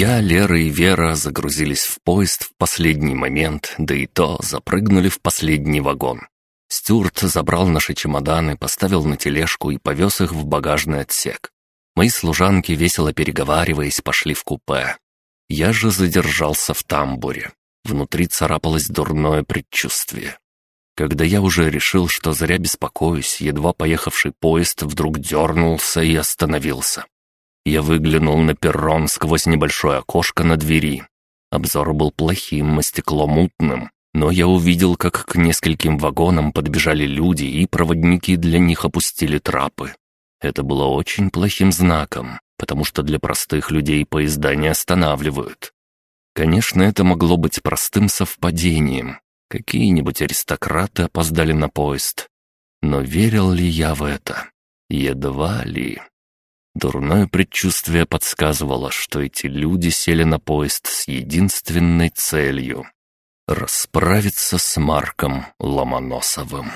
Я, Лера и Вера загрузились в поезд в последний момент, да и то запрыгнули в последний вагон. Стюарт забрал наши чемоданы, поставил на тележку и повез их в багажный отсек. Мои служанки, весело переговариваясь, пошли в купе. Я же задержался в тамбуре. Внутри царапалось дурное предчувствие. Когда я уже решил, что зря беспокоюсь, едва поехавший поезд вдруг дернулся и остановился. Я выглянул на перрон сквозь небольшое окошко на двери. Обзор был плохим, а стекло мутным, но я увидел, как к нескольким вагонам подбежали люди, и проводники для них опустили трапы. Это было очень плохим знаком, потому что для простых людей поезда не останавливают. Конечно, это могло быть простым совпадением. Какие-нибудь аристократы опоздали на поезд. Но верил ли я в это? Едва ли. Дурное предчувствие подсказывало, что эти люди сели на поезд с единственной целью — расправиться с Марком Ломоносовым.